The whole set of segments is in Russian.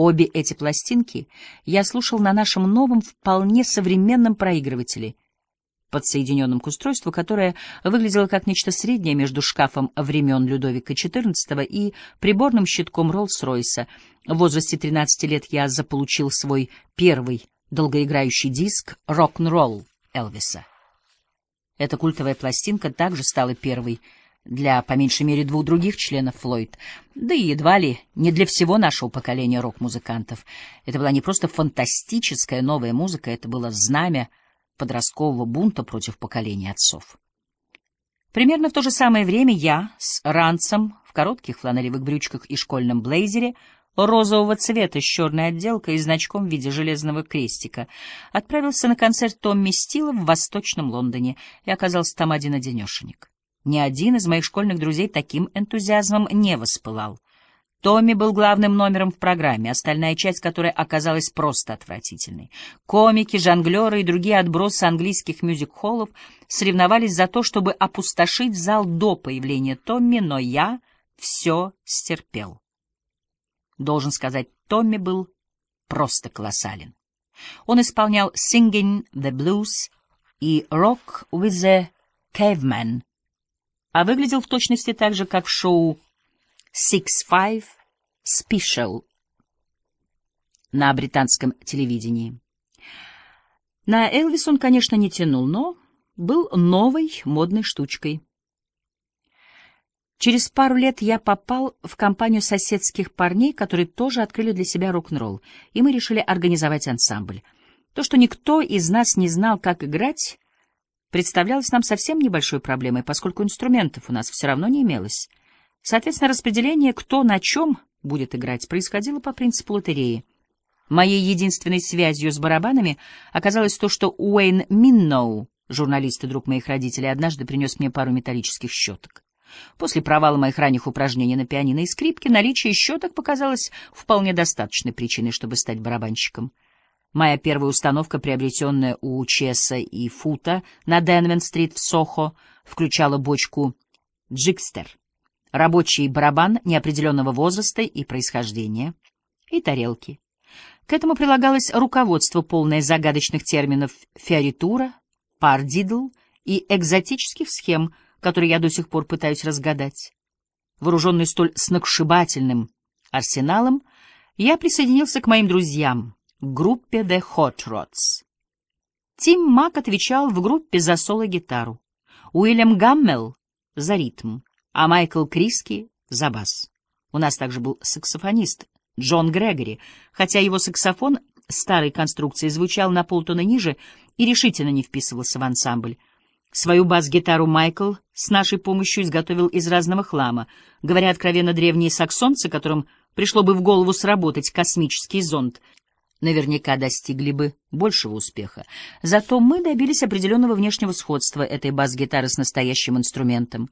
Обе эти пластинки я слушал на нашем новом, вполне современном проигрывателе, подсоединенном к устройству, которое выглядело как нечто среднее между шкафом времен Людовика XIV и приборным щитком Роллс-Ройса. В возрасте 13 лет я заполучил свой первый долгоиграющий диск «Рок-н-ролл» Элвиса. Эта культовая пластинка также стала первой для, по меньшей мере, двух других членов Флойд, да и едва ли не для всего нашего поколения рок-музыкантов. Это была не просто фантастическая новая музыка, это было знамя подросткового бунта против поколения отцов. Примерно в то же самое время я с ранцем в коротких фланелевых брючках и школьном блейзере розового цвета с черной отделкой и значком в виде железного крестика отправился на концерт Томми Стила в Восточном Лондоне и оказался там один-одинешенек. Ни один из моих школьных друзей таким энтузиазмом не воспылал. Томми был главным номером в программе, остальная часть которой оказалась просто отвратительной. Комики, жонглеры и другие отбросы английских мюзик-холлов соревновались за то, чтобы опустошить зал до появления Томми, но я все стерпел. Должен сказать, Томми был просто колоссален. Он исполнял «Singing the Blues» и «Rock with the Caveman», а выглядел в точности так же, как в шоу Six Five Special на британском телевидении. На Элвис он, конечно, не тянул, но был новой модной штучкой. Через пару лет я попал в компанию соседских парней, которые тоже открыли для себя рок-н-ролл, и мы решили организовать ансамбль. То, что никто из нас не знал, как играть, представлялось нам совсем небольшой проблемой, поскольку инструментов у нас все равно не имелось. Соответственно, распределение, кто на чем будет играть, происходило по принципу лотереи. Моей единственной связью с барабанами оказалось то, что Уэйн Минноу, журналист и друг моих родителей, однажды принес мне пару металлических щеток. После провала моих ранних упражнений на пианино и скрипке наличие щеток показалось вполне достаточной причиной, чтобы стать барабанщиком. Моя первая установка, приобретенная у Чеса и Фута на Денвен-стрит в Сохо, включала бочку «Джикстер», рабочий барабан неопределенного возраста и происхождения, и тарелки. К этому прилагалось руководство, полное загадочных терминов фиоритура, пардидл и экзотических схем, которые я до сих пор пытаюсь разгадать. Вооруженный столь сногсшибательным арсеналом, я присоединился к моим друзьям, группе The Hot Rods. Тим Мак отвечал в группе за соло-гитару, Уильям Гаммел — за ритм, а Майкл Криски — за бас. У нас также был саксофонист Джон Грегори, хотя его саксофон старой конструкции звучал на полтона ниже и решительно не вписывался в ансамбль. Свою бас-гитару Майкл с нашей помощью изготовил из разного хлама. Говоря откровенно, древние саксонцы, которым пришло бы в голову сработать космический зонд, наверняка достигли бы большего успеха. Зато мы добились определенного внешнего сходства этой бас-гитары с настоящим инструментом.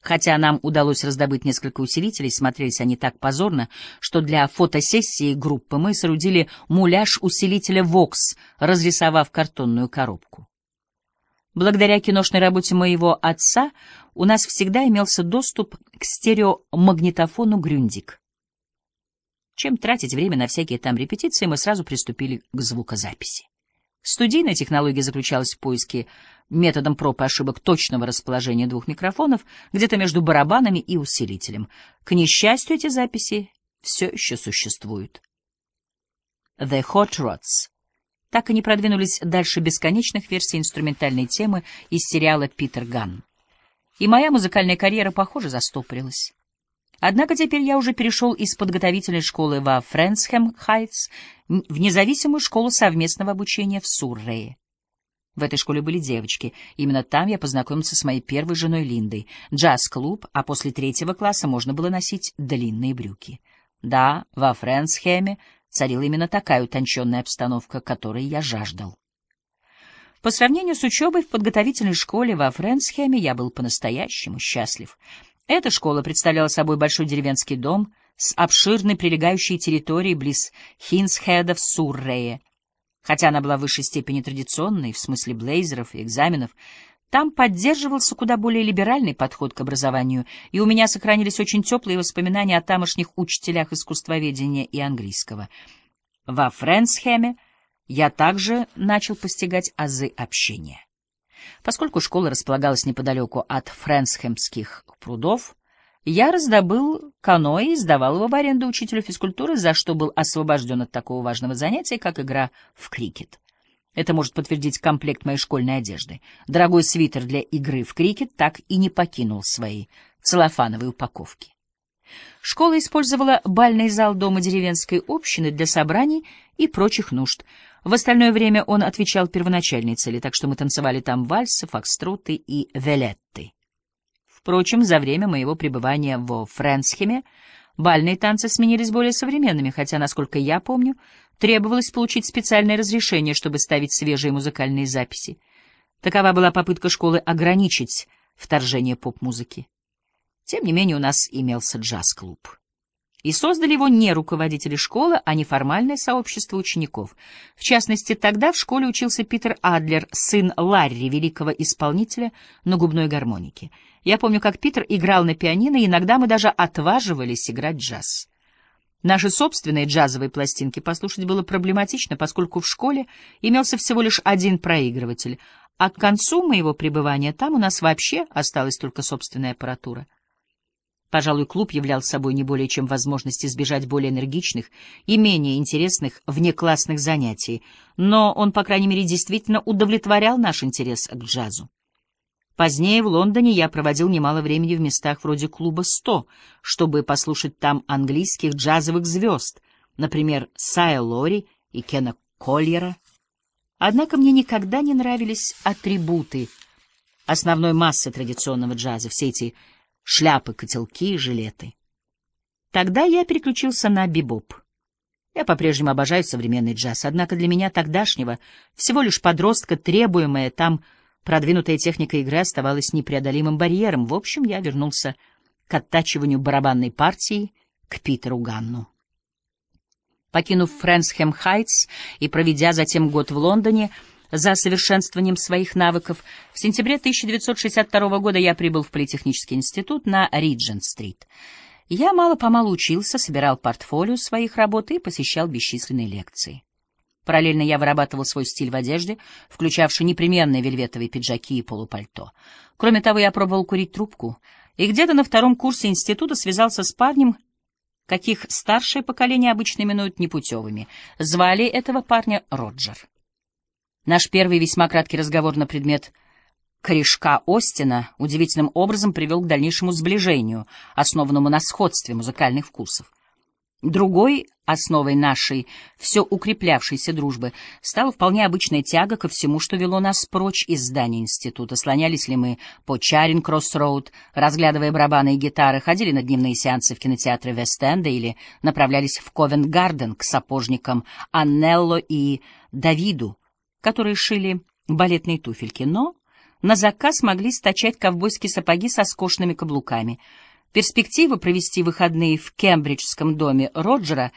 Хотя нам удалось раздобыть несколько усилителей, смотрелись они так позорно, что для фотосессии группы мы соорудили муляж усилителя Vox, разрисовав картонную коробку. Благодаря киношной работе моего отца у нас всегда имелся доступ к стереомагнитофону «Грюндик». Чем тратить время на всякие там репетиции, мы сразу приступили к звукозаписи. Студийная технология заключалась в поиске методом проб и ошибок точного расположения двух микрофонов где-то между барабанами и усилителем. К несчастью, эти записи все еще существуют. The Hot Rods так и не продвинулись дальше бесконечных версий инструментальной темы из сериала «Питер Ган». И моя музыкальная карьера, похоже, застопорилась. Однако теперь я уже перешел из подготовительной школы во Фрэнсхэм-Хайтс в независимую школу совместного обучения в Суррее. В этой школе были девочки. Именно там я познакомился с моей первой женой Линдой. Джаз-клуб, а после третьего класса можно было носить длинные брюки. Да, во Фрэнсхэме царила именно такая утонченная обстановка, которой я жаждал. По сравнению с учебой в подготовительной школе во Фрэнсхэме я был по-настоящему счастлив — эта школа представляла собой большой деревенский дом с обширной прилегающей территорией близ Хинсхеда в Суррее. Хотя она была в высшей степени традиционной, в смысле блейзеров и экзаменов, Там поддерживался куда более либеральный подход к образованию, и у меня сохранились очень теплые воспоминания о тамошних учителях искусствоведения и английского. Во Фрэнсхеме я также начал постигать азы общения. Поскольку школа располагалась неподалеку от Фрэнсхемских прудов, я раздобыл каноэ и сдавал его в аренду учителю физкультуры, за что был освобожден от такого важного занятия, как игра в крикет. Это может подтвердить комплект моей школьной одежды. Дорогой свитер для игры в крикет так и не покинул своей целлофановой упаковки. Школа использовала бальный зал дома деревенской общины для собраний и прочих нужд. В остальное время он отвечал первоначальной цели, так что мы танцевали там вальсы, фокстроты и велетты. Впрочем, за время моего пребывания в Френсхеме бальные танцы сменились более современными, хотя, насколько я помню, требовалось получить специальное разрешение, чтобы ставить свежие музыкальные записи. Такова была попытка школы ограничить вторжение поп-музыки. Тем не менее, у нас имелся джаз-клуб. И создали его не руководители школы, а неформальное сообщество учеников. В частности, тогда в школе учился Питер Адлер, сын Ларри, великого исполнителя на губной гармонике. Я помню, как Питер играл на пианино, и иногда мы даже отваживались играть джаз. Наши собственные джазовые пластинки послушать было проблематично, поскольку в школе имелся всего лишь один проигрыватель, а к концу моего пребывания там у нас вообще осталась только собственная аппаратура. Пожалуй, клуб являл собой не более чем возможность избежать более энергичных и менее интересных внеклассных занятий, но он, по крайней мере, действительно удовлетворял наш интерес к джазу. Позднее в Лондоне я проводил немало времени в местах вроде клуба «100», чтобы послушать там английских джазовых звезд, например, Сая Лори и Кена Кольера. Однако мне никогда не нравились атрибуты основной массы традиционного джаза, все эти шляпы, котелки и жилеты. Тогда я переключился на бибоп. Я по-прежнему обожаю современный джаз, однако для меня тогдашнего, всего лишь подростка, требуемая там продвинутая техника игры оставалась непреодолимым барьером. В общем, я вернулся к оттачиванию барабанной партии к Питеру Ганну. Покинув Фрэнсхэм Хайтс и проведя затем год в Лондоне, за совершенствованием своих навыков, в сентябре 1962 года я прибыл в Политехнический институт на Риджент-стрит. Я мало-помалу учился, собирал портфолио своих работ и посещал бесчисленные лекции. Параллельно я вырабатывал свой стиль в одежде, включавший непременные вельветовые пиджаки и полупальто. Кроме того, я пробовал курить трубку, и где-то на втором курсе института связался с парнем, каких старшее поколение обычно именуют непутевыми. Звали этого парня Роджер. Наш первый весьма краткий разговор на предмет корешка Остина удивительным образом привел к дальнейшему сближению, основанному на сходстве музыкальных вкусов. Другой основой нашей все укреплявшейся дружбы стала вполне обычная тяга ко всему, что вело нас прочь из здания института. Слонялись ли мы по Чаринг-Кросс-Роуд, разглядывая барабаны и гитары, ходили на дневные сеансы в кинотеатры Вест-Энда или направлялись в Ковент-Гарден к сапожникам Аннелло и Давиду, которые шили балетные туфельки, но на заказ могли стачать ковбойские сапоги со скошенными каблуками. Перспектива провести выходные в кембриджском доме Роджера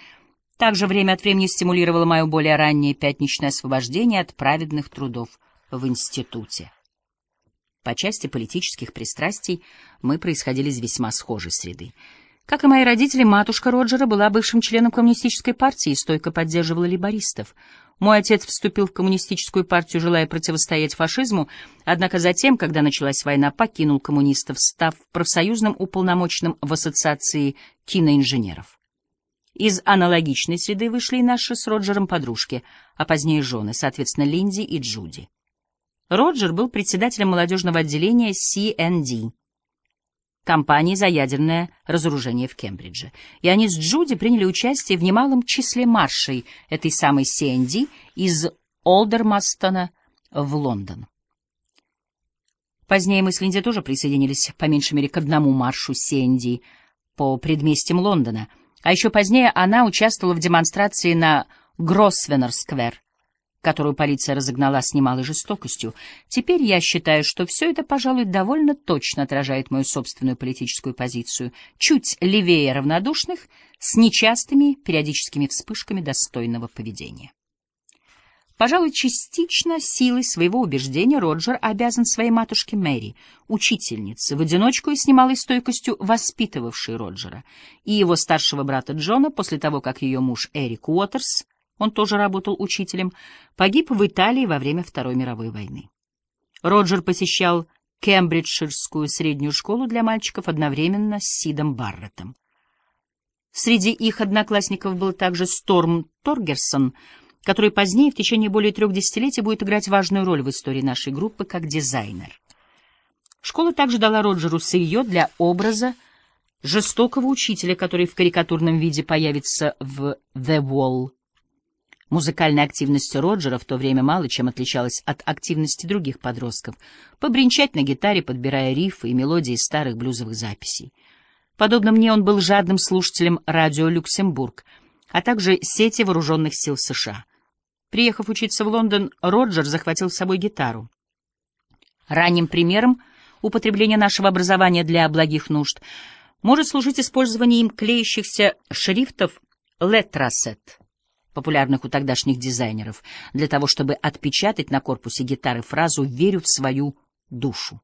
также время от времени стимулировала мое более раннее пятничное освобождение от праведных трудов в институте. По части политических пристрастий мы происходили из весьма схожей среды. Как и мои родители, матушка Роджера была бывшим членом коммунистической партии и стойко поддерживала либористов. Мой отец вступил в коммунистическую партию, желая противостоять фашизму, однако затем, когда началась война, покинул коммунистов, став профсоюзным уполномоченным в Ассоциации киноинженеров. Из аналогичной среды вышли и наши с Роджером подружки, а позднее жены, соответственно, Линди и Джуди. Роджер был председателем молодежного отделения CND — компании за ядерное разоружение в Кембридже. И они с Джуди приняли участие в немалом числе маршей этой самой CND из Олдермастона в Лондон. Позднее мы с Линди тоже присоединились, по меньшей мере, к одному маршу CND по предместьям Лондона, а еще позднее она участвовала в демонстрации на Гросвеннер-сквер, которую полиция разогнала с немалой жестокостью. Теперь я считаю, что все это, пожалуй, довольно точно отражает мою собственную политическую позицию, чуть левее равнодушных, с нечастыми периодическими вспышками достойного поведения. Пожалуй, частично силой своего убеждения Роджер обязан своей матушке Мэри, учительнице, в одиночку и с немалой стойкостью воспитывавшей Роджера, и его старшего брата Джона после того, как ее муж Эрик Уотерс, он тоже работал учителем, погиб в Италии во время Второй мировой войны. Роджер посещал Кембриджширскую среднюю школу для мальчиков одновременно с Сидом Барреттом. Среди их одноклассников был также Сторм Торгерсон — который позднее, в течение более трех десятилетий, будет играть важную роль в истории нашей группы как дизайнер. Школа также дала Роджеру сырье для образа жестокого учителя, который в карикатурном виде появится в «The Wall». Музыкальная активность Роджера в то время мало чем отличалась от активности других подростков. Побренчать на гитаре, подбирая рифы и мелодии старых блюзовых записей. Подобно мне он был жадным слушателем радио «Люксембург», а также сети вооруженных сил США. Приехав учиться в Лондон, Роджер захватил с собой гитару. Ранним примером употребления нашего образования для благих нужд может служить использование им клеящихся шрифтов «Летрасет», популярных у тогдашних дизайнеров, для того, чтобы отпечатать на корпусе гитары фразу «верю в свою душу».